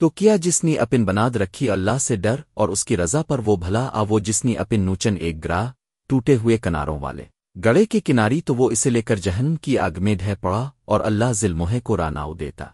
تو کیا جس نے اپن بناد رکھی اللہ سے ڈر اور اس کی رضا پر وہ بھلا آ وہ جس نے اپن نوچن ایک گراہ ٹوٹے ہوئے کناروں والے۔ گڑے کی کناری تو وہ اسے لے کر جہنم کی آگ میں ڈھہ پڑا اور اللہ ذلموہے کو راناؤ دیتا۔